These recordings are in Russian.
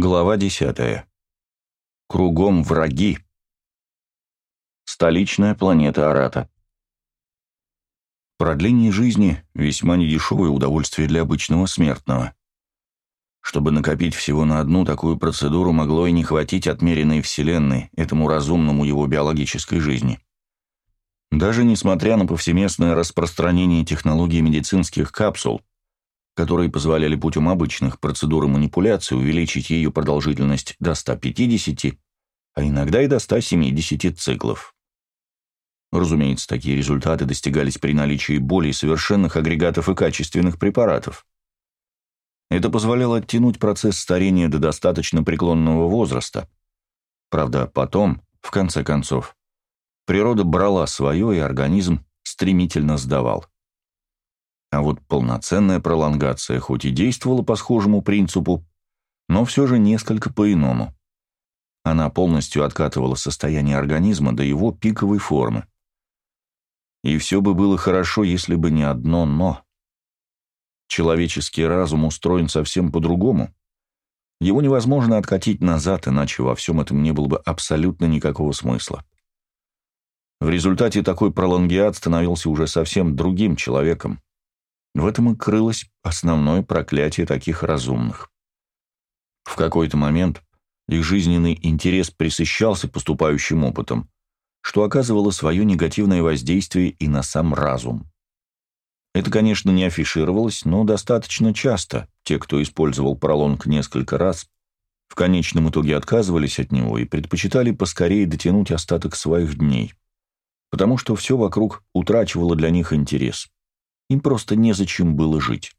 Глава 10. Кругом враги. Столичная планета Арата. Продление жизни – весьма недешевое удовольствие для обычного смертного. Чтобы накопить всего на одну такую процедуру, могло и не хватить отмеренной Вселенной, этому разумному его биологической жизни. Даже несмотря на повсеместное распространение технологий медицинских капсул, которые позволяли путем обычных процедур и манипуляций увеличить ее продолжительность до 150, а иногда и до 170 циклов. Разумеется, такие результаты достигались при наличии более совершенных агрегатов и качественных препаратов. Это позволяло оттянуть процесс старения до достаточно преклонного возраста. Правда, потом, в конце концов, природа брала свое, и организм стремительно сдавал. А вот полноценная пролонгация хоть и действовала по схожему принципу, но все же несколько по-иному. Она полностью откатывала состояние организма до его пиковой формы. И все бы было хорошо, если бы не одно «но». Человеческий разум устроен совсем по-другому. Его невозможно откатить назад, иначе во всем этом не было бы абсолютно никакого смысла. В результате такой пролонгиат становился уже совсем другим человеком, в этом и крылось основное проклятие таких разумных. В какой-то момент их жизненный интерес присыщался поступающим опытом, что оказывало свое негативное воздействие и на сам разум. Это, конечно, не афишировалось, но достаточно часто те, кто использовал пролонг несколько раз, в конечном итоге отказывались от него и предпочитали поскорее дотянуть остаток своих дней, потому что все вокруг утрачивало для них интерес. Им просто незачем было жить.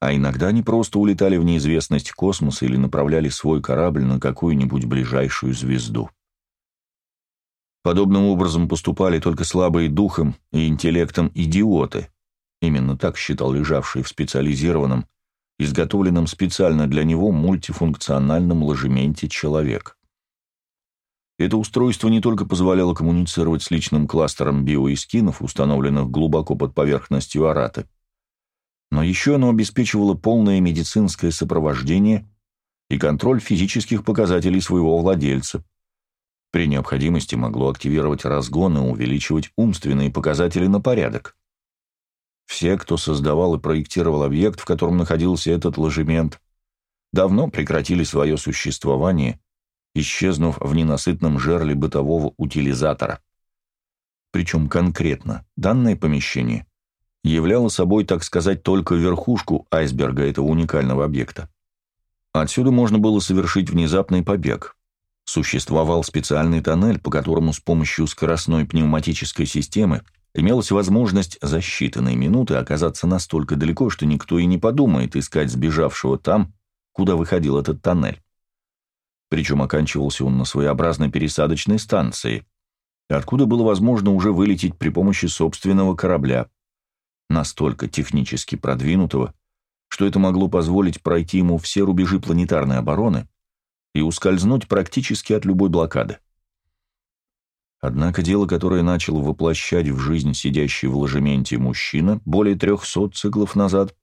А иногда они просто улетали в неизвестность космоса или направляли свой корабль на какую-нибудь ближайшую звезду. Подобным образом поступали только слабые духом и интеллектом идиоты. Именно так считал лежавший в специализированном, изготовленном специально для него мультифункциональном ложементе человек. Это устройство не только позволяло коммуницировать с личным кластером биоискинов, установленных глубоко под поверхностью Араты, но еще оно обеспечивало полное медицинское сопровождение и контроль физических показателей своего владельца. При необходимости могло активировать разгон и увеличивать умственные показатели на порядок. Все, кто создавал и проектировал объект, в котором находился этот ложемент, давно прекратили свое существование исчезнув в ненасытном жерле бытового утилизатора. Причем конкретно данное помещение являло собой, так сказать, только верхушку айсберга этого уникального объекта. Отсюда можно было совершить внезапный побег. Существовал специальный тоннель, по которому с помощью скоростной пневматической системы имелась возможность за считанные минуты оказаться настолько далеко, что никто и не подумает искать сбежавшего там, куда выходил этот тоннель. Причем оканчивался он на своеобразной пересадочной станции, откуда было возможно уже вылететь при помощи собственного корабля, настолько технически продвинутого, что это могло позволить пройти ему все рубежи планетарной обороны и ускользнуть практически от любой блокады. Однако дело, которое начал воплощать в жизнь сидящий в ложементе мужчина более трехсот циклов назад,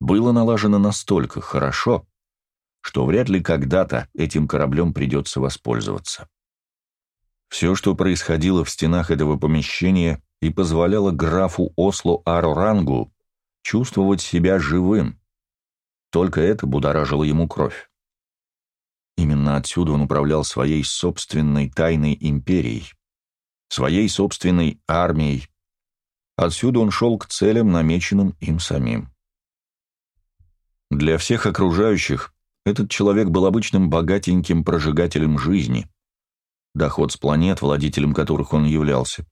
было налажено настолько хорошо, что вряд ли когда-то этим кораблем придется воспользоваться. Все, что происходило в стенах этого помещения, и позволяло графу Осло Арорангу чувствовать себя живым. Только это будоражило ему кровь. Именно отсюда он управлял своей собственной тайной империей, своей собственной армией. Отсюда он шел к целям, намеченным им самим. Для всех окружающих этот человек был обычным богатеньким прожигателем жизни. Доход с планет, владителем которых он являлся,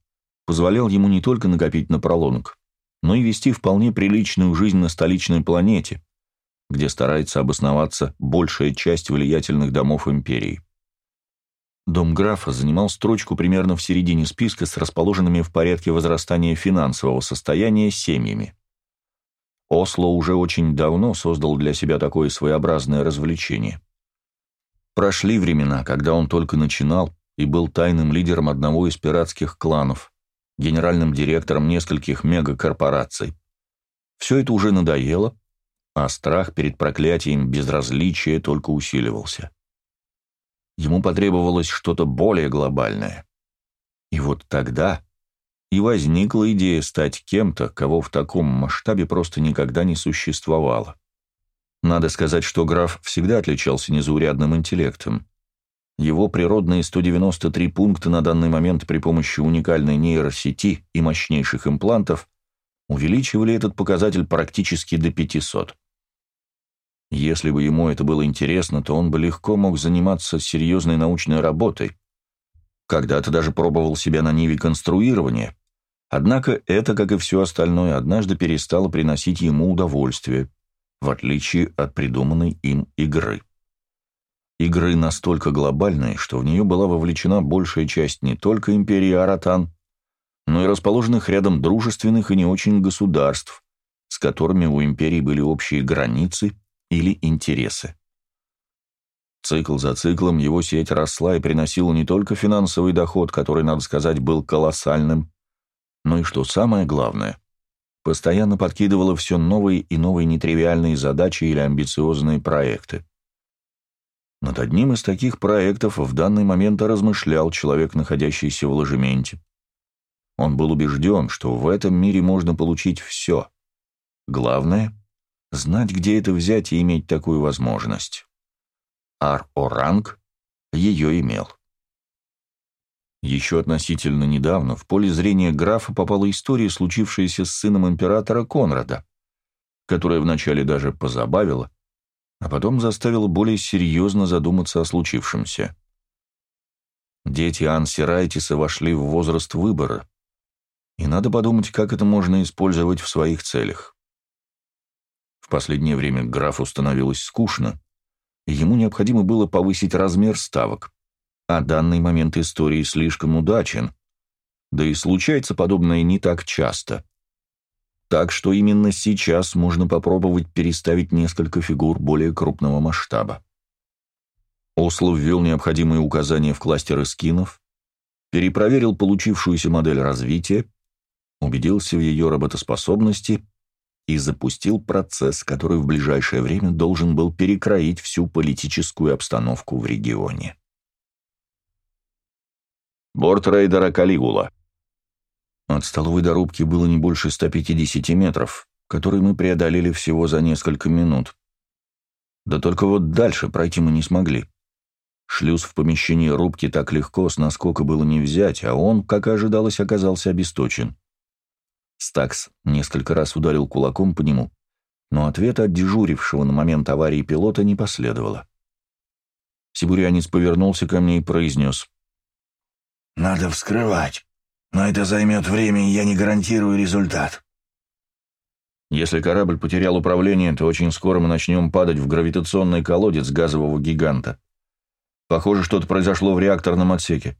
позволял ему не только накопить на пролонг, но и вести вполне приличную жизнь на столичной планете, где старается обосноваться большая часть влиятельных домов империи. Дом графа занимал строчку примерно в середине списка с расположенными в порядке возрастания финансового состояния семьями. Осло уже очень давно создал для себя такое своеобразное развлечение. Прошли времена, когда он только начинал и был тайным лидером одного из пиратских кланов, генеральным директором нескольких мегакорпораций. Все это уже надоело, а страх перед проклятием безразличия только усиливался. Ему потребовалось что-то более глобальное. И вот тогда и возникла идея стать кем-то, кого в таком масштабе просто никогда не существовало. Надо сказать, что граф всегда отличался незаурядным интеллектом. Его природные 193 пункта на данный момент при помощи уникальной нейросети и мощнейших имплантов увеличивали этот показатель практически до 500. Если бы ему это было интересно, то он бы легко мог заниматься серьезной научной работой. Когда-то даже пробовал себя на ниве конструирования. Однако это, как и все остальное, однажды перестало приносить ему удовольствие, в отличие от придуманной им игры. Игры настолько глобальные, что в нее была вовлечена большая часть не только империи Аратан, но и расположенных рядом дружественных и не очень государств, с которыми у империи были общие границы или интересы. Цикл за циклом его сеть росла и приносила не только финансовый доход, который, надо сказать, был колоссальным, но и, что самое главное, постоянно подкидывала все новые и новые нетривиальные задачи или амбициозные проекты. Над одним из таких проектов в данный момент размышлял человек, находящийся в ложементе. Он был убежден, что в этом мире можно получить все. Главное знать, где это взять и иметь такую возможность. Ар-Оранг ее имел. Еще относительно недавно в поле зрения графа попала история, случившаяся с сыном императора Конрада, которая вначале даже позабавила, а потом заставила более серьезно задуматься о случившемся. Дети Анси Райтиса вошли в возраст выбора, и надо подумать, как это можно использовать в своих целях. В последнее время графу становилось скучно, и ему необходимо было повысить размер ставок, а данный момент истории слишком удачен, да и случается подобное не так часто. Так что именно сейчас можно попробовать переставить несколько фигур более крупного масштаба. Осло ввел необходимые указания в кластеры скинов, перепроверил получившуюся модель развития, убедился в ее работоспособности и запустил процесс, который в ближайшее время должен был перекроить всю политическую обстановку в регионе. Борт рейдера «Калигула». От столовой до было не больше 150 метров, которые мы преодолели всего за несколько минут. Да только вот дальше пройти мы не смогли. Шлюз в помещении рубки так легко с наскока было не взять, а он, как и ожидалось, оказался обесточен. Стакс несколько раз ударил кулаком по нему, но ответа от дежурившего на момент аварии пилота не последовало. Сибурянец повернулся ко мне и произнес. «Надо вскрывать, но это займет время, и я не гарантирую результат». «Если корабль потерял управление, то очень скоро мы начнем падать в гравитационный колодец газового гиганта. Похоже, что-то произошло в реакторном отсеке.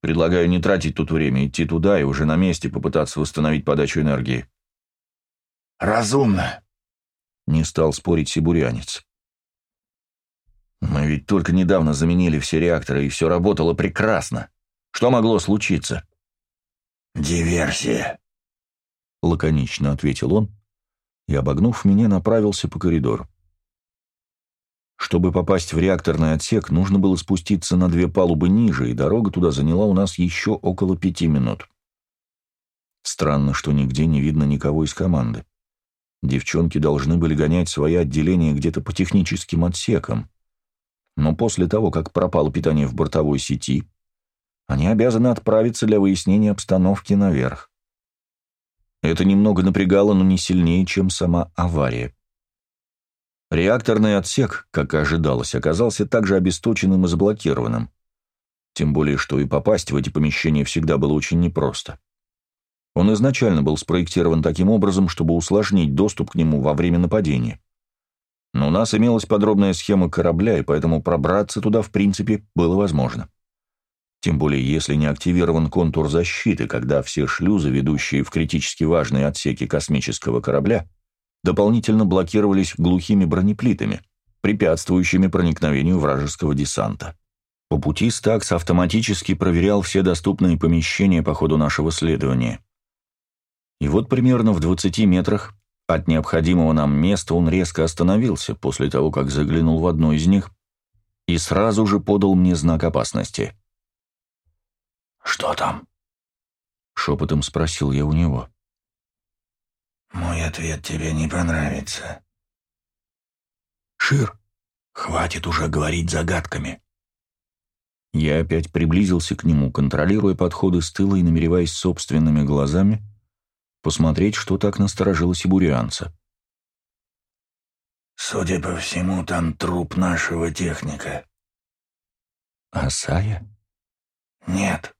Предлагаю не тратить тут время, идти туда и уже на месте попытаться восстановить подачу энергии. «Разумно», — не стал спорить сибурянец. «Мы ведь только недавно заменили все реакторы, и все работало прекрасно. Что могло случиться?» «Диверсия», — лаконично ответил он и, обогнув меня, направился по коридору. Чтобы попасть в реакторный отсек, нужно было спуститься на две палубы ниже, и дорога туда заняла у нас еще около пяти минут. Странно, что нигде не видно никого из команды. Девчонки должны были гонять свои отделения где-то по техническим отсекам. Но после того, как пропало питание в бортовой сети, они обязаны отправиться для выяснения обстановки наверх. Это немного напрягало, но не сильнее, чем сама авария. Реакторный отсек, как и ожидалось, оказался также обесточенным и заблокированным. Тем более, что и попасть в эти помещения всегда было очень непросто. Он изначально был спроектирован таким образом, чтобы усложнить доступ к нему во время нападения. Но у нас имелась подробная схема корабля, и поэтому пробраться туда в принципе было возможно. Тем более, если не активирован контур защиты, когда все шлюзы, ведущие в критически важные отсеки космического корабля, дополнительно блокировались глухими бронеплитами, препятствующими проникновению вражеского десанта. По пути Стакс автоматически проверял все доступные помещения по ходу нашего следования. И вот примерно в 20 метрах От необходимого нам места он резко остановился после того, как заглянул в одну из них и сразу же подал мне знак опасности. «Что там?» — шепотом спросил я у него. «Мой ответ тебе не понравится». «Шир, хватит уже говорить загадками». Я опять приблизился к нему, контролируя подходы с тыла и намереваясь собственными глазами посмотреть, что так насторожило сибурианца. «Судя по всему, там труп нашего техника». «Асая?» «Нет.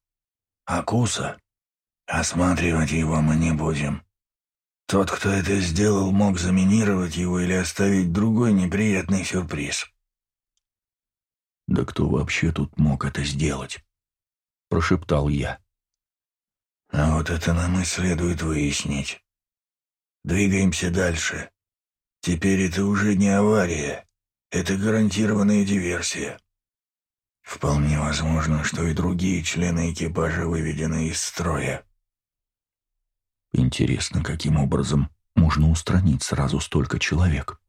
Акуса. Осматривать его мы не будем. Тот, кто это сделал, мог заминировать его или оставить другой неприятный сюрприз». «Да кто вообще тут мог это сделать?» — прошептал я. «А вот это нам и следует выяснить. Двигаемся дальше. Теперь это уже не авария, это гарантированная диверсия. Вполне возможно, что и другие члены экипажа выведены из строя». «Интересно, каким образом можно устранить сразу столько человек?»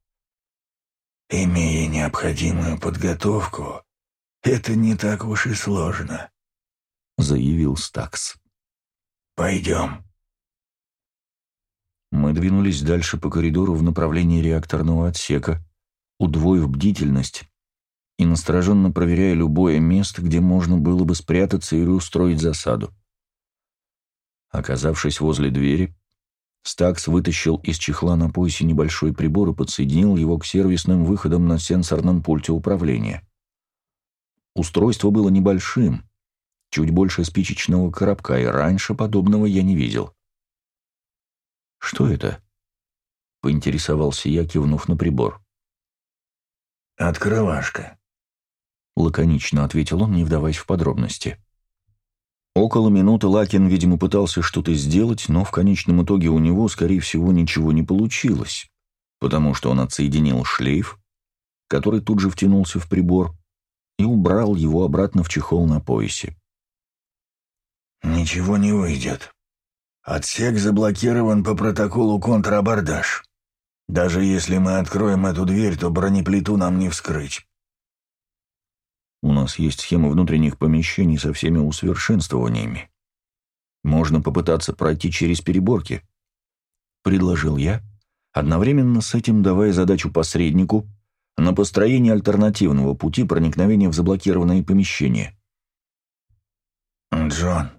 Имея необходимую подготовку, это не так уж и сложно», — заявил Стакс. «Пойдем». Мы двинулись дальше по коридору в направлении реакторного отсека, удвоив бдительность и настороженно проверяя любое место, где можно было бы спрятаться или устроить засаду. Оказавшись возле двери, Стакс вытащил из чехла на поясе небольшой прибор и подсоединил его к сервисным выходам на сенсорном пульте управления. Устройство было небольшим, чуть больше спичечного коробка, и раньше подобного я не видел. «Что это?» — поинтересовался я, кивнув на прибор. «Открывашка», — лаконично ответил он, не вдаваясь в подробности. Около минуты Лакин, видимо, пытался что-то сделать, но в конечном итоге у него, скорее всего, ничего не получилось, потому что он отсоединил шлейф, который тут же втянулся в прибор, и убрал его обратно в чехол на поясе. «Ничего не выйдет. Отсек заблокирован по протоколу контрабордаж. Даже если мы откроем эту дверь, то бронеплиту нам не вскрыть». «У нас есть схема внутренних помещений со всеми усовершенствованиями. Можно попытаться пройти через переборки», — предложил я, одновременно с этим давая задачу посреднику — на построение альтернативного пути проникновения в заблокированные помещения. «Джон,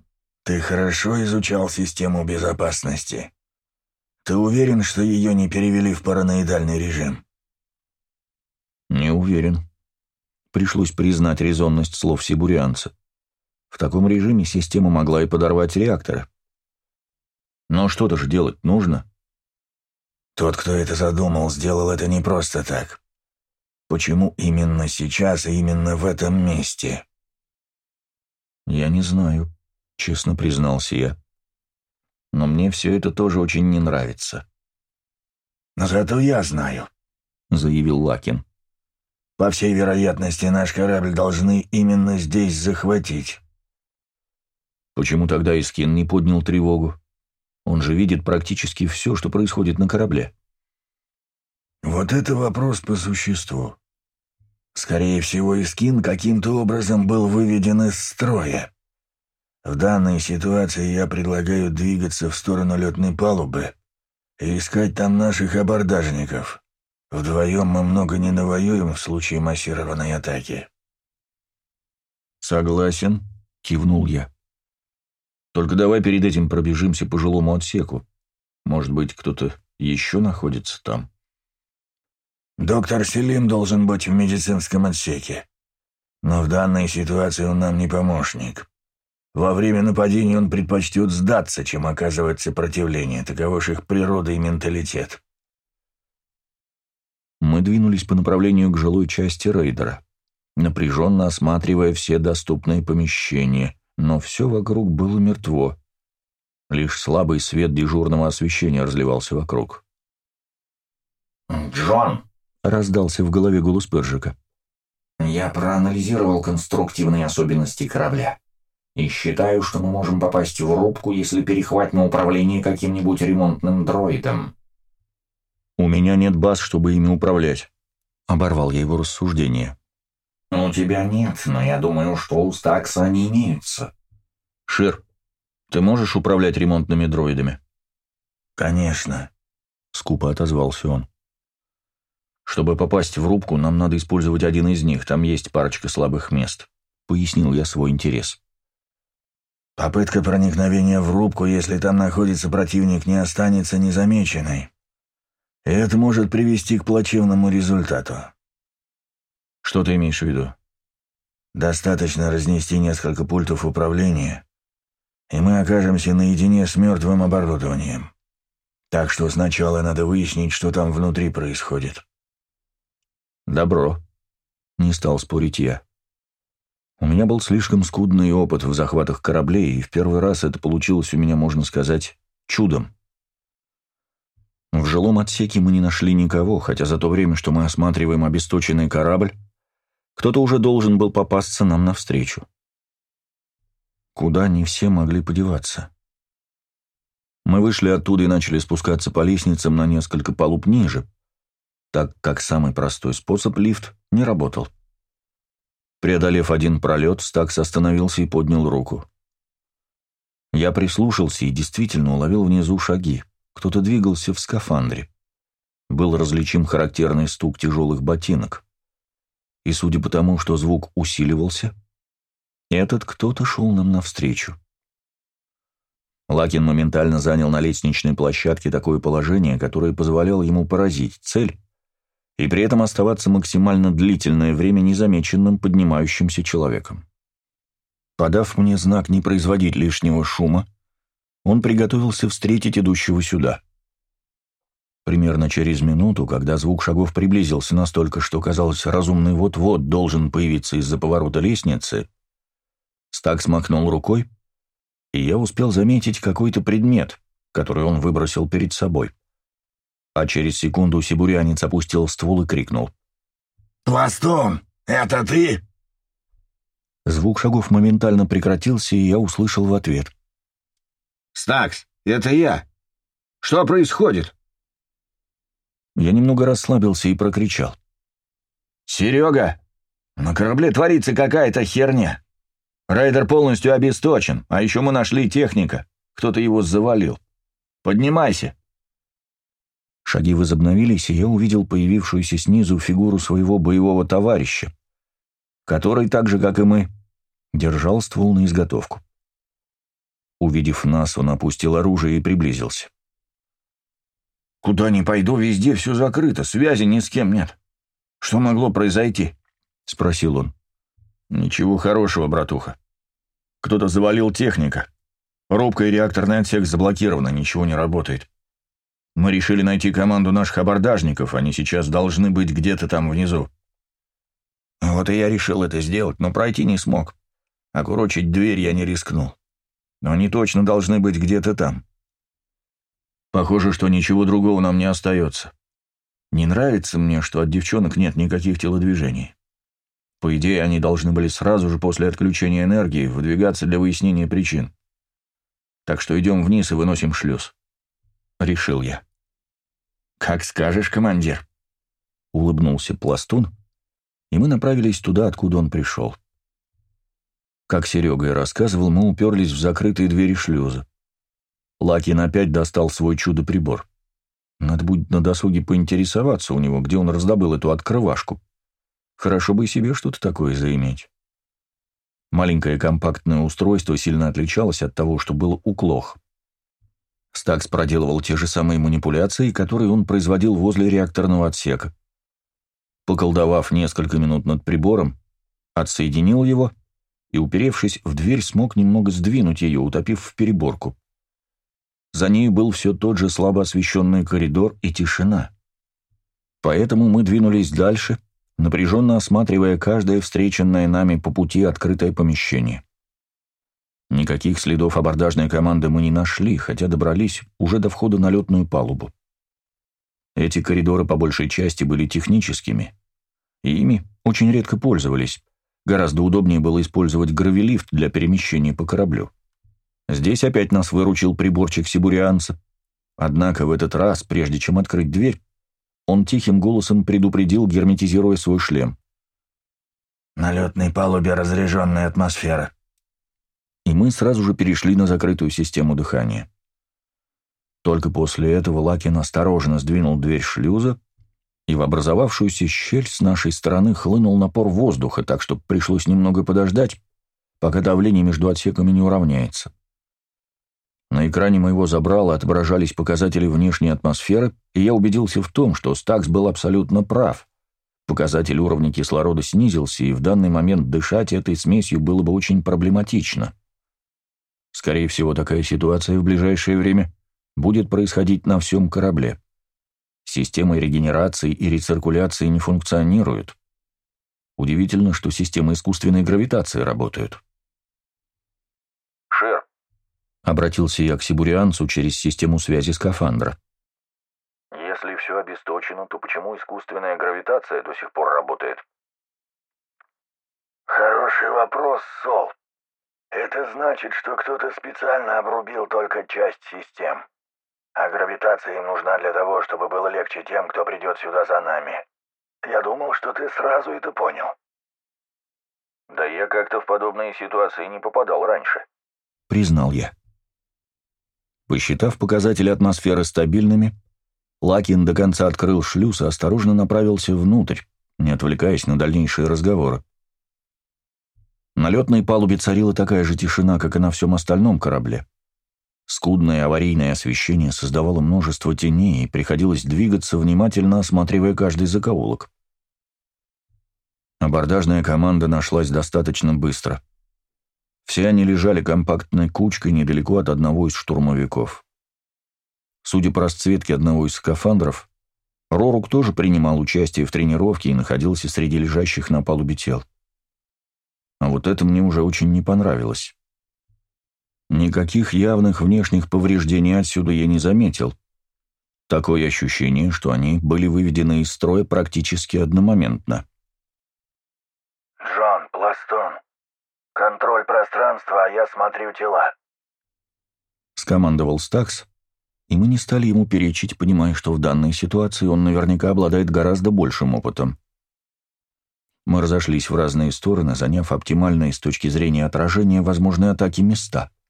ты хорошо изучал систему безопасности. Ты уверен, что ее не перевели в параноидальный режим?» «Не уверен», пришлось признать резонность слов сибурианца. В таком режиме система могла и подорвать реакторы. Но что-то же делать нужно. Тот, кто это задумал, сделал это не просто так. Почему именно сейчас и именно в этом месте? Я не знаю, честно признался я. Но мне все это тоже очень не нравится. Зато я знаю, заявил Лакин. По всей вероятности, наш корабль должны именно здесь захватить. Почему тогда Искин не поднял тревогу? Он же видит практически все, что происходит на корабле. Вот это вопрос по существу. Скорее всего, Искин каким-то образом был выведен из строя. В данной ситуации я предлагаю двигаться в сторону летной палубы и искать там наших абордажников. Вдвоем мы много не навоюем в случае массированной атаки. «Согласен», — кивнул я. «Только давай перед этим пробежимся по жилому отсеку. Может быть, кто-то еще находится там?» Доктор Селим должен быть в медицинском отсеке. Но в данной ситуации он нам не помощник. Во время нападения он предпочтет сдаться, чем оказывать сопротивление. Таково ж их природа и менталитет. Мы двинулись по направлению к жилой части рейдера, напряженно осматривая все доступные помещения, но все вокруг было мертво. Лишь слабый свет дежурного освещения разливался вокруг. «Джон!» раздался в голове голос Пержика. «Я проанализировал конструктивные особенности корабля и считаю, что мы можем попасть в рубку, если перехватим управление каким-нибудь ремонтным дроидом». «У меня нет баз, чтобы ими управлять», — оборвал я его рассуждение. «У тебя нет, но я думаю, что у Стакса они имеются». «Шир, ты можешь управлять ремонтными дроидами?» «Конечно», — скупо отозвался он. «Чтобы попасть в рубку, нам надо использовать один из них, там есть парочка слабых мест», — пояснил я свой интерес. «Попытка проникновения в рубку, если там находится противник, не останется незамеченной. Это может привести к плачевному результату». «Что ты имеешь в виду?» «Достаточно разнести несколько пультов управления, и мы окажемся наедине с мертвым оборудованием. Так что сначала надо выяснить, что там внутри происходит». «Добро», — не стал спорить я. У меня был слишком скудный опыт в захватах кораблей, и в первый раз это получилось у меня, можно сказать, чудом. Жилом отсеке мы не нашли никого, хотя за то время, что мы осматриваем обесточенный корабль, кто-то уже должен был попасться нам навстречу. Куда не все могли подеваться? Мы вышли оттуда и начали спускаться по лестницам на несколько палуб ниже, так как самый простой способ лифт не работал. Преодолев один пролет, Стакс остановился и поднял руку. Я прислушался и действительно уловил внизу шаги. Кто-то двигался в скафандре. Был различим характерный стук тяжелых ботинок. И судя по тому, что звук усиливался, этот кто-то шел нам навстречу. Лакин моментально занял на лестничной площадке такое положение, которое позволяло ему поразить цель и при этом оставаться максимально длительное время незамеченным поднимающимся человеком. Подав мне знак не производить лишнего шума, он приготовился встретить идущего сюда. Примерно через минуту, когда звук шагов приблизился настолько, что казалось, разумный вот-вот должен появиться из-за поворота лестницы, Стак смахнул рукой, и я успел заметить какой-то предмет, который он выбросил перед собой. А через секунду сибурянец опустил ствол и крикнул. «Пластун, это ты?» Звук шагов моментально прекратился, и я услышал в ответ. «Стакс, это я. Что происходит?» Я немного расслабился и прокричал. «Серега, на корабле творится какая-то херня. Рейдер полностью обесточен, а еще мы нашли техника. Кто-то его завалил. Поднимайся!» Шаги возобновились, и я увидел появившуюся снизу фигуру своего боевого товарища, который, так же, как и мы, держал ствол на изготовку. Увидев нас, он опустил оружие и приблизился. «Куда ни пойду, везде все закрыто, связи ни с кем нет. Что могло произойти?» — спросил он. «Ничего хорошего, братуха. Кто-то завалил техника. Рубка и реакторный отсек заблокированы, ничего не работает. Мы решили найти команду наших абордажников, они сейчас должны быть где-то там внизу. Вот и я решил это сделать, но пройти не смог. Окурочить дверь я не рискнул. Но они точно должны быть где-то там. Похоже, что ничего другого нам не остается. Не нравится мне, что от девчонок нет никаких телодвижений. По идее, они должны были сразу же после отключения энергии выдвигаться для выяснения причин. Так что идем вниз и выносим шлюз. Решил я. «Как скажешь, командир», — улыбнулся пластун, и мы направились туда, откуда он пришел. Как Серега и рассказывал, мы уперлись в закрытые двери шлюза. Лакин опять достал свой чудо-прибор. Надо будет на досуге поинтересоваться у него, где он раздобыл эту открывашку. Хорошо бы и себе что-то такое заиметь. Маленькое компактное устройство сильно отличалось от того, что было у Клох. Стакс проделывал те же самые манипуляции, которые он производил возле реакторного отсека. Поколдовав несколько минут над прибором, отсоединил его и, уперевшись в дверь, смог немного сдвинуть ее, утопив в переборку. За ней был все тот же слабо освещенный коридор и тишина. Поэтому мы двинулись дальше, напряженно осматривая каждое встреченное нами по пути открытое помещение. Никаких следов абордажной команды мы не нашли, хотя добрались уже до входа на летную палубу. Эти коридоры по большей части были техническими, и ими очень редко пользовались. Гораздо удобнее было использовать гравилифт для перемещения по кораблю. Здесь опять нас выручил приборчик сибурианца. Однако в этот раз, прежде чем открыть дверь, он тихим голосом предупредил, герметизируя свой шлем. «На летной палубе разряженная атмосфера». И мы сразу же перешли на закрытую систему дыхания. Только после этого Лакин осторожно сдвинул дверь шлюза, и в образовавшуюся щель с нашей стороны хлынул напор воздуха, так что пришлось немного подождать, пока давление между отсеками не уравняется. На экране моего забрала отображались показатели внешней атмосферы, и я убедился в том, что Стакс был абсолютно прав. Показатель уровня кислорода снизился, и в данный момент дышать этой смесью было бы очень проблематично. Скорее всего, такая ситуация в ближайшее время будет происходить на всем корабле. Системы регенерации и рециркуляции не функционируют. Удивительно, что системы искусственной гравитации работают. «Шер», — обратился я к сибурианцу через систему связи скафандра. «Если все обесточено, то почему искусственная гравитация до сих пор работает?» «Хороший вопрос, Сол. Это значит, что кто-то специально обрубил только часть систем. А гравитация им нужна для того, чтобы было легче тем, кто придет сюда за нами. Я думал, что ты сразу это понял. Да я как-то в подобные ситуации не попадал раньше. Признал я. Посчитав показатели атмосферы стабильными, Лакин до конца открыл шлюз и осторожно направился внутрь, не отвлекаясь на дальнейшие разговоры. На летной палубе царила такая же тишина, как и на всем остальном корабле. Скудное аварийное освещение создавало множество теней, и приходилось двигаться, внимательно осматривая каждый закоулок. Абордажная команда нашлась достаточно быстро. Все они лежали компактной кучкой недалеко от одного из штурмовиков. Судя по расцветке одного из скафандров, Рорук тоже принимал участие в тренировке и находился среди лежащих на палубе тел. А вот это мне уже очень не понравилось. Никаких явных внешних повреждений отсюда я не заметил. Такое ощущение, что они были выведены из строя практически одномоментно. «Джон, Пластон, контроль пространства, а я смотрю тела», — скомандовал Стакс, и мы не стали ему перечить, понимая, что в данной ситуации он наверняка обладает гораздо большим опытом. Мы разошлись в разные стороны, заняв оптимальные с точки зрения отражения возможной атаки места —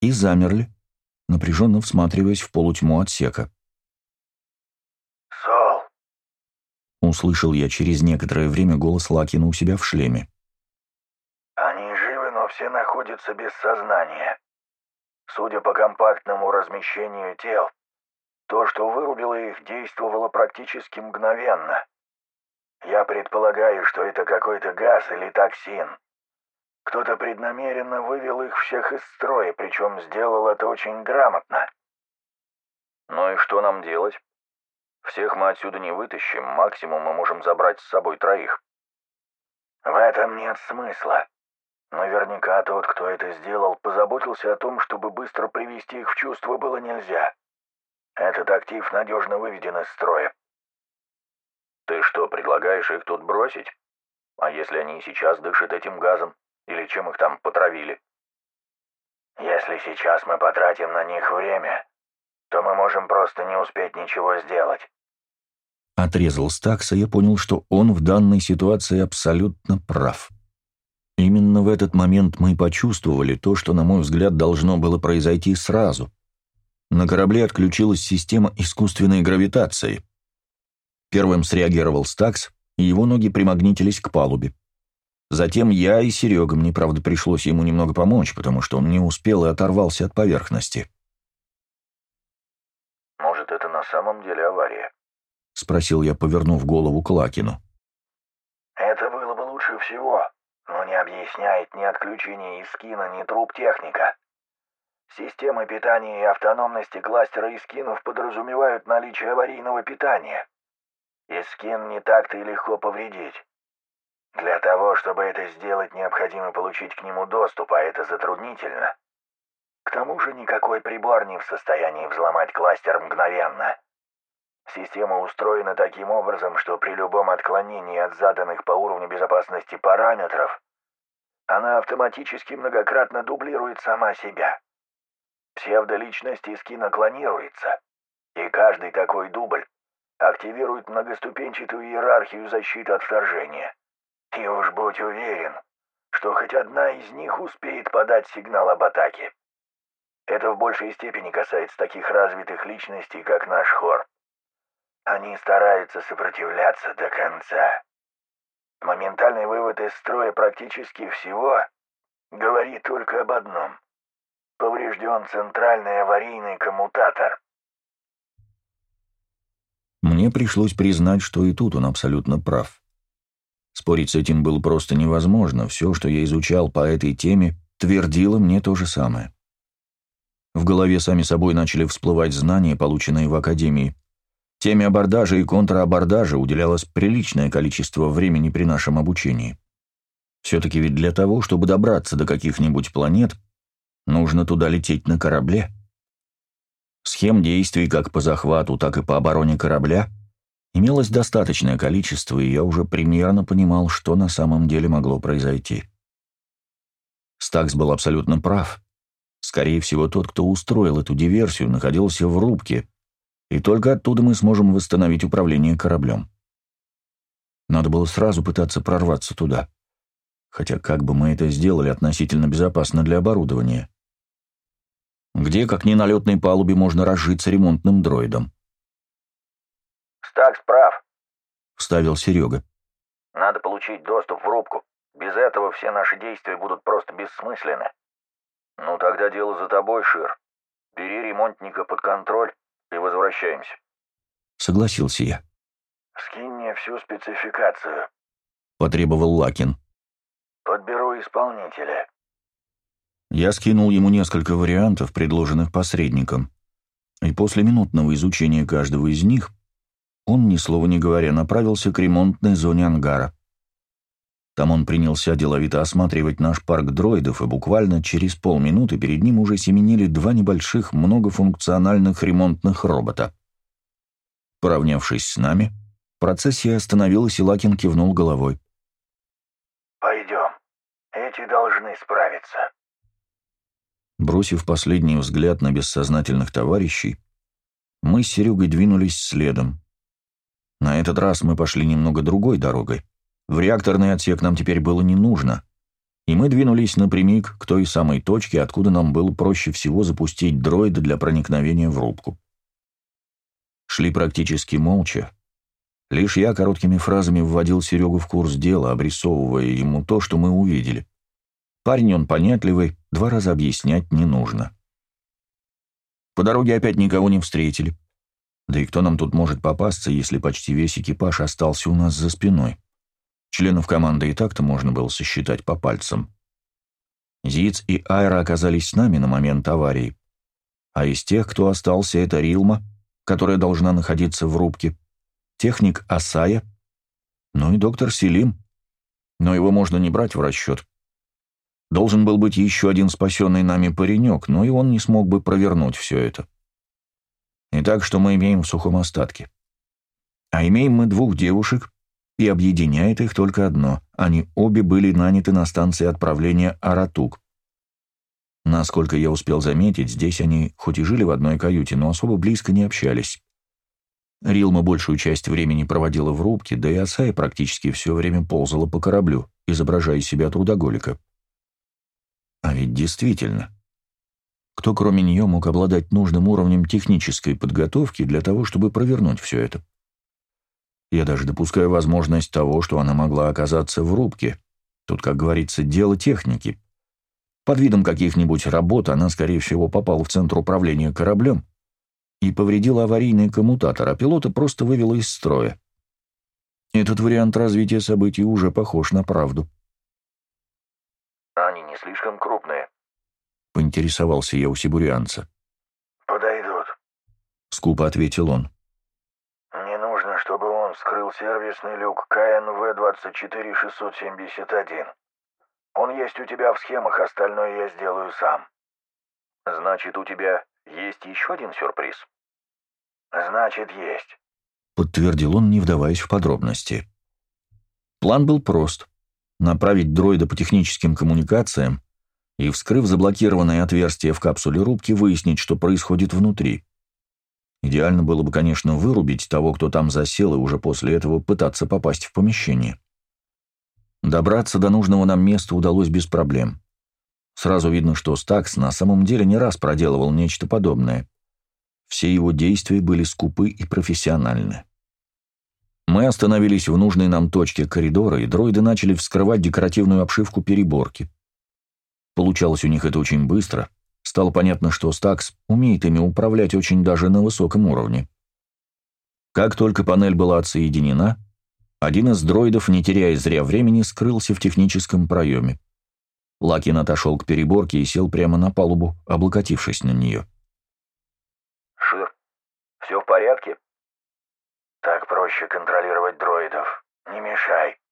и замерли, напряженно всматриваясь в полутьму отсека. «Сол!» — услышал я через некоторое время голос Лакина у себя в шлеме. «Они живы, но все находятся без сознания. Судя по компактному размещению тел, то, что вырубило их, действовало практически мгновенно. Я предполагаю, что это какой-то газ или токсин. Кто-то преднамеренно вывел их всех из строя, причем сделал это очень грамотно. Ну и что нам делать? Всех мы отсюда не вытащим, максимум мы можем забрать с собой троих. В этом нет смысла. Наверняка тот, кто это сделал, позаботился о том, чтобы быстро привести их в чувство было нельзя. Этот актив надежно выведен из строя. Ты что, предлагаешь их тут бросить? А если они сейчас дышат этим газом? Или чем их там потравили? Если сейчас мы потратим на них время, то мы можем просто не успеть ничего сделать. Отрезал Стакс, и я понял, что он в данной ситуации абсолютно прав. Именно в этот момент мы почувствовали то, что, на мой взгляд, должно было произойти сразу. На корабле отключилась система искусственной гравитации. Первым среагировал Стакс, и его ноги примагнитились к палубе. Затем я и Серега, мне, правда, пришлось ему немного помочь, потому что он не успел и оторвался от поверхности. «Может, это на самом деле авария?» — спросил я, повернув голову к Лакину. «Это было бы лучше всего, но не объясняет ни отключение Искина, ни труп техника. Системы питания и автономности кластера Искинов подразумевают наличие аварийного питания. Искин не так-то и легко повредить. Для того, чтобы это сделать, необходимо получить к нему доступ, а это затруднительно. К тому же никакой прибор не в состоянии взломать кластер мгновенно. Система устроена таким образом, что при любом отклонении от заданных по уровню безопасности параметров, она автоматически многократно дублирует сама себя. Псевдоличность из кино клонируется, и каждый такой дубль активирует многоступенчатую иерархию защиты от вторжения. И уж будь уверен, что хоть одна из них успеет подать сигнал об атаке. Это в большей степени касается таких развитых личностей, как наш хор. Они стараются сопротивляться до конца. Моментальный вывод из строя практически всего говорит только об одном. Поврежден центральный аварийный коммутатор. Мне пришлось признать, что и тут он абсолютно прав. Спорить с этим было просто невозможно. Все, что я изучал по этой теме, твердило мне то же самое. В голове сами собой начали всплывать знания, полученные в Академии. Теме абордажа и контрабордажа уделялось приличное количество времени при нашем обучении. Все-таки ведь для того, чтобы добраться до каких-нибудь планет, нужно туда лететь на корабле. Схем действий как по захвату, так и по обороне корабля имелось достаточное количество, и я уже примерно понимал, что на самом деле могло произойти. Стакс был абсолютно прав. Скорее всего, тот, кто устроил эту диверсию, находился в рубке, и только оттуда мы сможем восстановить управление кораблем. Надо было сразу пытаться прорваться туда. Хотя как бы мы это сделали относительно безопасно для оборудования? Где, как ни на летной палубе, можно разжиться ремонтным дроидом? «Стакс прав», — вставил Серега. «Надо получить доступ в рубку. Без этого все наши действия будут просто бессмысленны». «Ну тогда дело за тобой, Шир. Бери ремонтника под контроль и возвращаемся». Согласился я. «Скинь мне всю спецификацию», — потребовал Лакин. «Подберу исполнителя». Я скинул ему несколько вариантов, предложенных посредником, и после минутного изучения каждого из них он, ни слова не говоря, направился к ремонтной зоне ангара. Там он принялся деловито осматривать наш парк дроидов, и буквально через полминуты перед ним уже семенили два небольших многофункциональных ремонтных робота. Поравнявшись с нами, процессия остановилась, и Лакин кивнул головой. «Пойдем. Эти должны справиться». Бросив последний взгляд на бессознательных товарищей, мы с Серегой двинулись следом. На этот раз мы пошли немного другой дорогой. В реакторный отсек нам теперь было не нужно, и мы двинулись напрямик к той самой точке, откуда нам было проще всего запустить дроида для проникновения в рубку. Шли практически молча. Лишь я короткими фразами вводил Серегу в курс дела, обрисовывая ему то, что мы увидели. Парень он понятливый, два раза объяснять не нужно. По дороге опять никого не встретили. Да и кто нам тут может попасться, если почти весь экипаж остался у нас за спиной? Членов команды и так-то можно было сосчитать по пальцам. Зиц и Айра оказались с нами на момент аварии. А из тех, кто остался, это Рилма, которая должна находиться в рубке, техник Асая, ну и доктор Селим. Но его можно не брать в расчет. Должен был быть еще один спасенный нами паренек, но и он не смог бы провернуть все это. Итак, что мы имеем в сухом остатке? А имеем мы двух девушек, и объединяет их только одно – они обе были наняты на станции отправления Аратук. Насколько я успел заметить, здесь они хоть и жили в одной каюте, но особо близко не общались. Рилма большую часть времени проводила в рубке, да и Асая практически все время ползала по кораблю, изображая себя трудоголика. А ведь действительно, кто кроме нее мог обладать нужным уровнем технической подготовки для того, чтобы провернуть все это? Я даже допускаю возможность того, что она могла оказаться в рубке. Тут, как говорится, дело техники. Под видом каких-нибудь работ она, скорее всего, попала в центр управления кораблем и повредила аварийный коммутатор, а пилота просто вывела из строя. Этот вариант развития событий уже похож на правду. «Они не слишком крупные», — поинтересовался я у сибурианца. «Подойдут», — скупо ответил он чтобы он вскрыл сервисный люк КНВ-24671. Он есть у тебя в схемах, остальное я сделаю сам. Значит, у тебя есть еще один сюрприз? Значит, есть. Подтвердил он, не вдаваясь в подробности. План был прост. Направить дроида по техническим коммуникациям и, вскрыв заблокированное отверстие в капсуле рубки, выяснить, что происходит внутри. Идеально было бы, конечно, вырубить того, кто там засел, и уже после этого пытаться попасть в помещение. Добраться до нужного нам места удалось без проблем. Сразу видно, что Стакс на самом деле не раз проделывал нечто подобное. Все его действия были скупы и профессиональны. Мы остановились в нужной нам точке коридора, и дроиды начали вскрывать декоративную обшивку переборки. Получалось у них это очень быстро. Стало понятно, что Стакс умеет ими управлять очень даже на высоком уровне. Как только панель была отсоединена, один из дроидов, не теряя зря времени, скрылся в техническом проеме. Лакин отошел к переборке и сел прямо на палубу, облокотившись на нее. «Шир, все в порядке?» «Так проще контролировать дроидов. Не мешай», —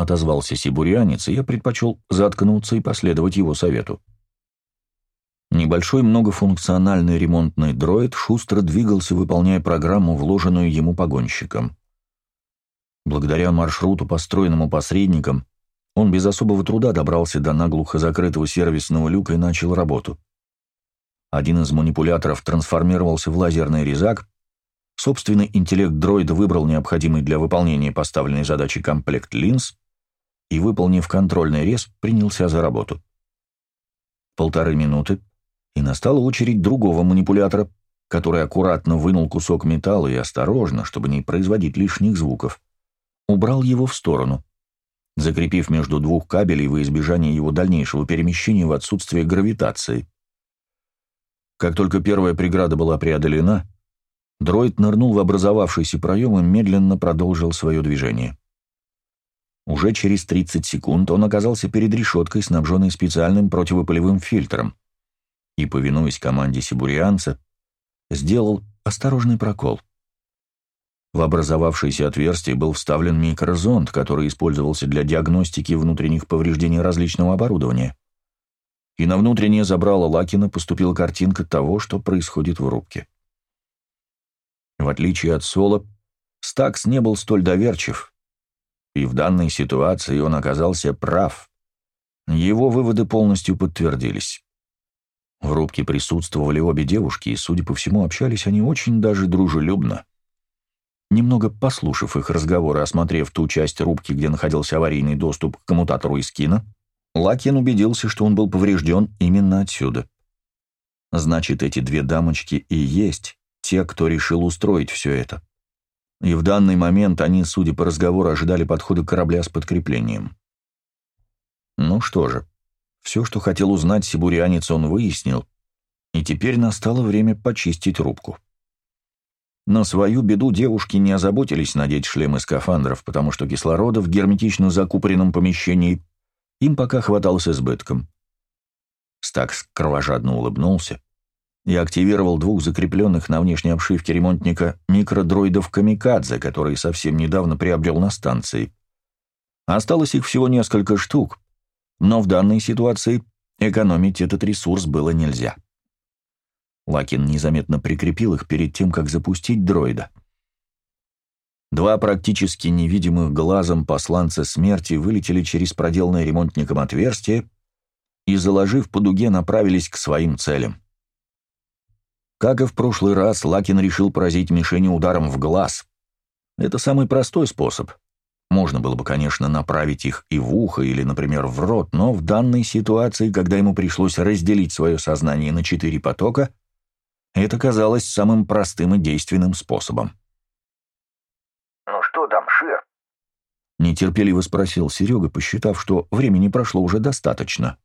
отозвался сибурянец, и я предпочел заткнуться и последовать его совету. Небольшой многофункциональный ремонтный дроид шустро двигался, выполняя программу, вложенную ему погонщиком. Благодаря маршруту, построенному посредником, он без особого труда добрался до наглухо закрытого сервисного люка и начал работу. Один из манипуляторов трансформировался в лазерный резак, собственный интеллект дроида выбрал необходимый для выполнения поставленной задачи комплект линз и, выполнив контрольный рез, принялся за работу. Полторы минуты, и настала очередь другого манипулятора, который аккуратно вынул кусок металла и осторожно, чтобы не производить лишних звуков, убрал его в сторону, закрепив между двух кабелей во избежание его дальнейшего перемещения в отсутствие гравитации. Как только первая преграда была преодолена, дроид нырнул в образовавшийся проем и медленно продолжил свое движение. Уже через 30 секунд он оказался перед решеткой, снабженной специальным противопылевым фильтром, и, повинуясь команде сибурианца, сделал осторожный прокол. В образовавшееся отверстие был вставлен микрозонд, который использовался для диагностики внутренних повреждений различного оборудования. И на внутреннее забрало Лакина поступила картинка того, что происходит в рубке. В отличие от Соло, Стакс не был столь доверчив, и в данной ситуации он оказался прав. Его выводы полностью подтвердились. В рубке присутствовали обе девушки, и, судя по всему, общались они очень даже дружелюбно. Немного послушав их разговоры, осмотрев ту часть рубки, где находился аварийный доступ к коммутатору из кино, Лакин убедился, что он был поврежден именно отсюда. Значит, эти две дамочки и есть те, кто решил устроить все это. И в данный момент они, судя по разговору, ожидали подхода корабля с подкреплением. Ну что же, все, что хотел узнать сибурянец, он выяснил, и теперь настало время почистить рубку. На свою беду девушки не озаботились надеть шлемы скафандров, потому что кислорода в герметично закупоренном помещении им пока хватало с избытком. Стакс кровожадно улыбнулся и активировал двух закрепленных на внешней обшивке ремонтника микродроидов «Камикадзе», которые совсем недавно приобрел на станции. Осталось их всего несколько штук, но в данной ситуации экономить этот ресурс было нельзя. Лакин незаметно прикрепил их перед тем, как запустить дроида. Два практически невидимых глазом посланца смерти вылетели через проделанное ремонтником отверстие и, заложив по дуге, направились к своим целям. Как и в прошлый раз, Лакин решил поразить мишени ударом в глаз. Это самый простой способ. Можно было бы, конечно, направить их и в ухо, или, например, в рот, но в данной ситуации, когда ему пришлось разделить свое сознание на четыре потока, это казалось самым простым и действенным способом. «Ну что там, Шир?» Нетерпеливо спросил Серега, посчитав, что времени прошло уже достаточно.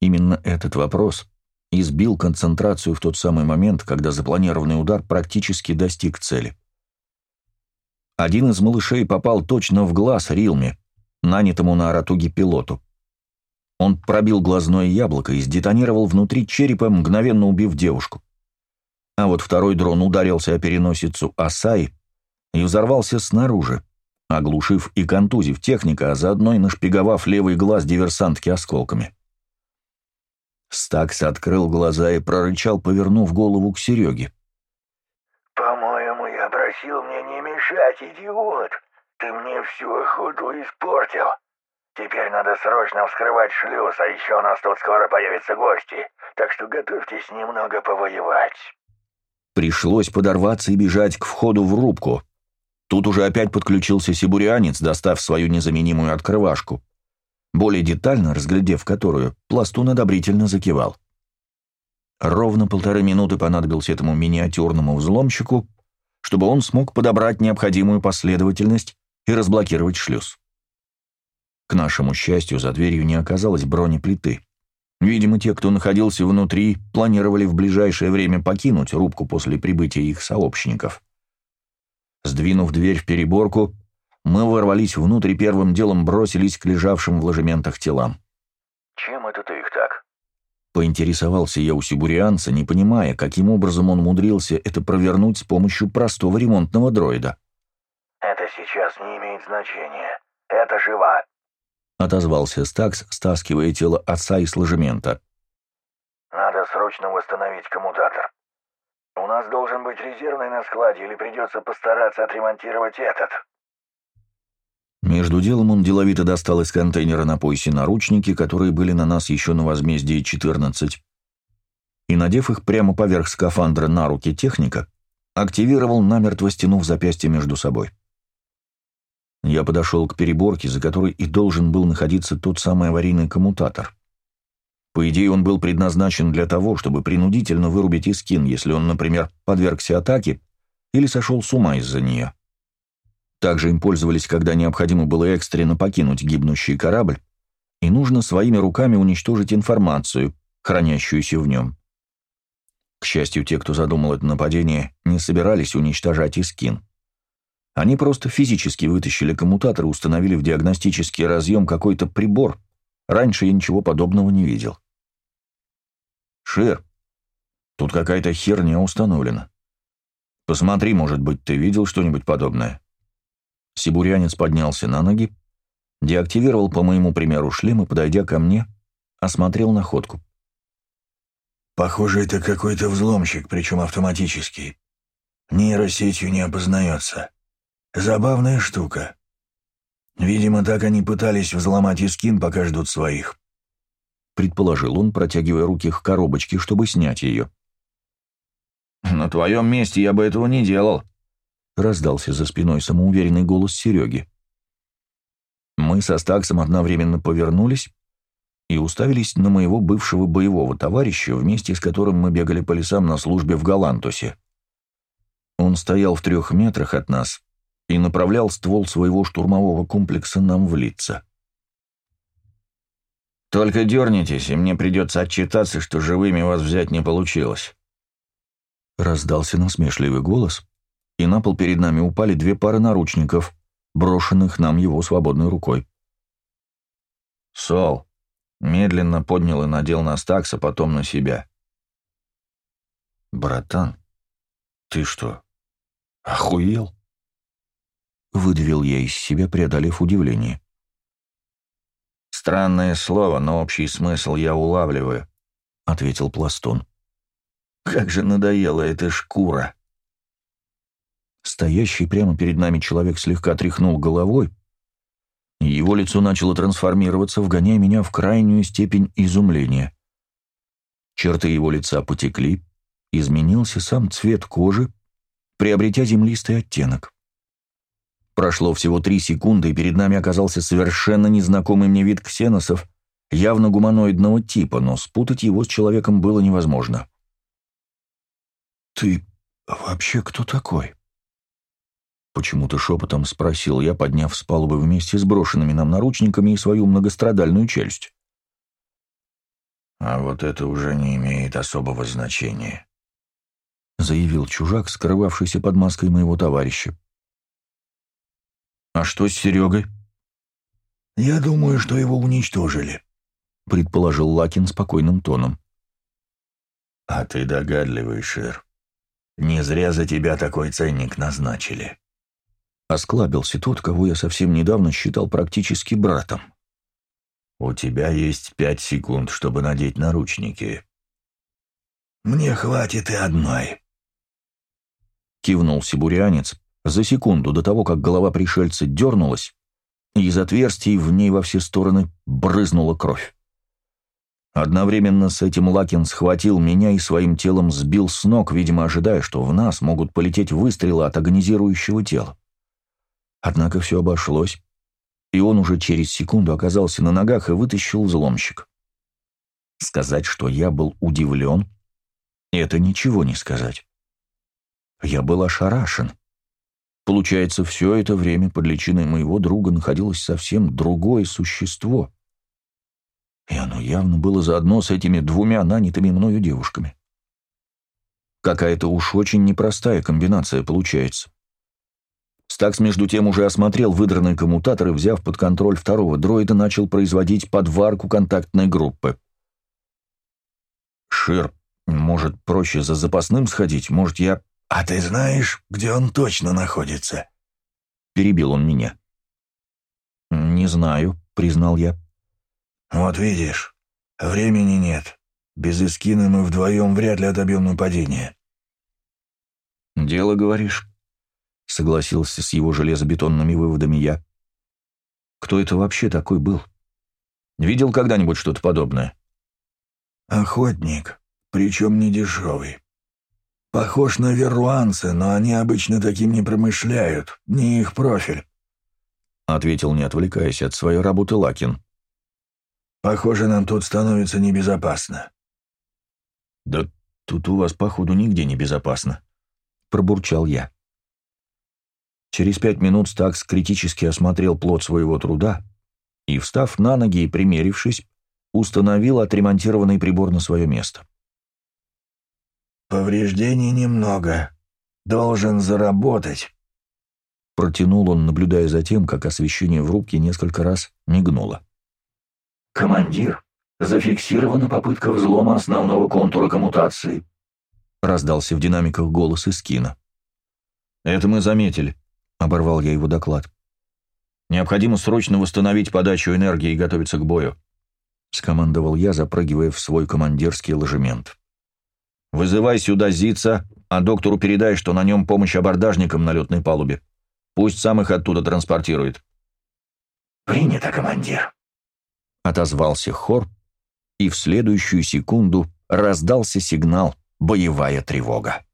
Именно этот вопрос избил концентрацию в тот самый момент, когда запланированный удар практически достиг цели. Один из малышей попал точно в глаз Рилме, нанятому на Аратуге пилоту. Он пробил глазное яблоко и сдетонировал внутри черепа, мгновенно убив девушку. А вот второй дрон ударился о переносицу Асай и взорвался снаружи, оглушив и контузив техника, а заодно и нашпиговав левый глаз диверсантки осколками. Стакс открыл глаза и прорычал, повернув голову к Сереге. «По-моему, я просил мне не мешать, идиот! Ты мне всю охоту испортил!» Теперь надо срочно вскрывать шлюз, а еще у нас тут скоро появятся гости, так что готовьтесь немного повоевать. Пришлось подорваться и бежать к входу в рубку. Тут уже опять подключился сибурианец, достав свою незаменимую открывашку. Более детально разглядев которую, пластун одобрительно закивал. Ровно полторы минуты понадобилось этому миниатюрному взломщику, чтобы он смог подобрать необходимую последовательность и разблокировать шлюз. К нашему счастью, за дверью не оказалось бронеплиты. Видимо, те, кто находился внутри, планировали в ближайшее время покинуть рубку после прибытия их сообщников. Сдвинув дверь в переборку, мы ворвались внутрь и первым делом бросились к лежавшим в ложементах телам. «Чем это ты их так?» Поинтересовался я у сибурианца, не понимая, каким образом он умудрился это провернуть с помощью простого ремонтного дроида. «Это сейчас не имеет значения. Это жива. — отозвался Стакс, стаскивая тело отца из ложемента. «Надо срочно восстановить коммутатор. У нас должен быть резервный на складе, или придется постараться отремонтировать этот». Между делом он деловито достал из контейнера на поясе наручники, которые были на нас еще на возмездии 14, и, надев их прямо поверх скафандра на руки техника, активировал, намертво стянув запястье между собой. Я подошел к переборке, за которой и должен был находиться тот самый аварийный коммутатор. По идее, он был предназначен для того, чтобы принудительно вырубить Искин, если он, например, подвергся атаке или сошел с ума из-за нее. Также им пользовались, когда необходимо было экстренно покинуть гибнущий корабль, и нужно своими руками уничтожить информацию, хранящуюся в нем. К счастью, те, кто задумал это нападение, не собирались уничтожать Искин. Они просто физически вытащили коммутатор и установили в диагностический разъем какой-то прибор. Раньше я ничего подобного не видел. «Шер, тут какая-то херня установлена. Посмотри, может быть, ты видел что-нибудь подобное?» Сибурянец поднялся на ноги, деактивировал по моему примеру шлем и, подойдя ко мне, осмотрел находку. «Похоже, это какой-то взломщик, причем автоматический. Нейросетью не опознается. Забавная штука. Видимо, так они пытались взломать Искин, пока ждут своих. Предположил он, протягивая руки к коробочке, чтобы снять ее. «На твоем месте я бы этого не делал», — раздался за спиной самоуверенный голос Сереги. Мы со Стаксом одновременно повернулись и уставились на моего бывшего боевого товарища, вместе с которым мы бегали по лесам на службе в Галантусе. Он стоял в трех метрах от нас и направлял ствол своего штурмового комплекса нам в лица. «Только дернитесь, и мне придется отчитаться, что живыми вас взять не получилось». Раздался насмешливый голос, и на пол перед нами упали две пары наручников, брошенных нам его свободной рукой. Сол медленно поднял и надел на Стакса, потом на себя. «Братан, ты что, охуел?» Выдавил я из себя, преодолев удивление. «Странное слово, но общий смысл я улавливаю», — ответил Пластон. «Как же надоела эта шкура!» Стоящий прямо перед нами человек слегка тряхнул головой, и его лицо начало трансформироваться, вгоняя меня в крайнюю степень изумления. Черты его лица потекли, изменился сам цвет кожи, приобретя землистый оттенок. Прошло всего три секунды, и перед нами оказался совершенно незнакомый мне вид ксеносов, явно гуманоидного типа, но спутать его с человеком было невозможно. «Ты вообще кто такой?» Почему-то шепотом спросил я, подняв с палубы вместе с брошенными нам наручниками и свою многострадальную челюсть. «А вот это уже не имеет особого значения», — заявил чужак, скрывавшийся под маской моего товарища. «А что с Серегой?» «Я думаю, что его уничтожили», — предположил Лакин спокойным тоном. «А ты догадливый, Шир. Не зря за тебя такой ценник назначили». Осклабился тот, кого я совсем недавно считал практически братом. «У тебя есть пять секунд, чтобы надеть наручники». «Мне хватит и одной», — кивнул сибурянец, за секунду до того, как голова пришельца дернулась, и из отверстий в ней во все стороны брызнула кровь. Одновременно с этим Лакин схватил меня и своим телом сбил с ног, видимо, ожидая, что в нас могут полететь выстрелы от агонизирующего тела. Однако все обошлось, и он уже через секунду оказался на ногах и вытащил взломщик. Сказать, что я был удивлен, это ничего не сказать. Я был ошарашен. Получается, все это время под личиной моего друга находилось совсем другое существо — и оно явно было заодно с этими двумя нанятыми мною девушками. Какая-то уж очень непростая комбинация получается. Стакс, между тем, уже осмотрел выдранный коммутатор и, взяв под контроль второго дроида, начал производить подварку контактной группы. «Шир, может, проще за запасным сходить? Может, я...» «А ты знаешь, где он точно находится?» Перебил он меня. «Не знаю», — признал я. «Вот видишь, времени нет. Без Искина мы вдвоем вряд ли отобьем нападение». «Дело, говоришь?» — согласился с его железобетонными выводами я. «Кто это вообще такой был? Видел когда-нибудь что-то подобное?» «Охотник, причем не дешевый. Похож на веруанца, но они обычно таким не промышляют, не их профиль», — ответил, не отвлекаясь от своей работы Лакин. Похоже, нам тут становится небезопасно». «Да тут у вас, походу, нигде не безопасно», — пробурчал я. Через пять минут Стакс критически осмотрел плод своего труда и, встав на ноги и примерившись, установил отремонтированный прибор на свое место. «Повреждений немного. Должен заработать», — протянул он, наблюдая за тем, как освещение в рубке несколько раз мигнуло. «Командир, зафиксирована попытка взлома основного контура коммутации», — раздался в динамиках голос из кино. «Это мы заметили», — оборвал я его доклад. «Необходимо срочно восстановить подачу энергии и готовиться к бою», — скомандовал я, запрыгивая в свой командирский ложемент. «Вызывай сюда Зица, а доктору передай, что на нем помощь абордажникам на летной палубе. Пусть сам их оттуда транспортирует». «Принято, командир», отозвался хор, и в следующую секунду раздался сигнал «Боевая тревога».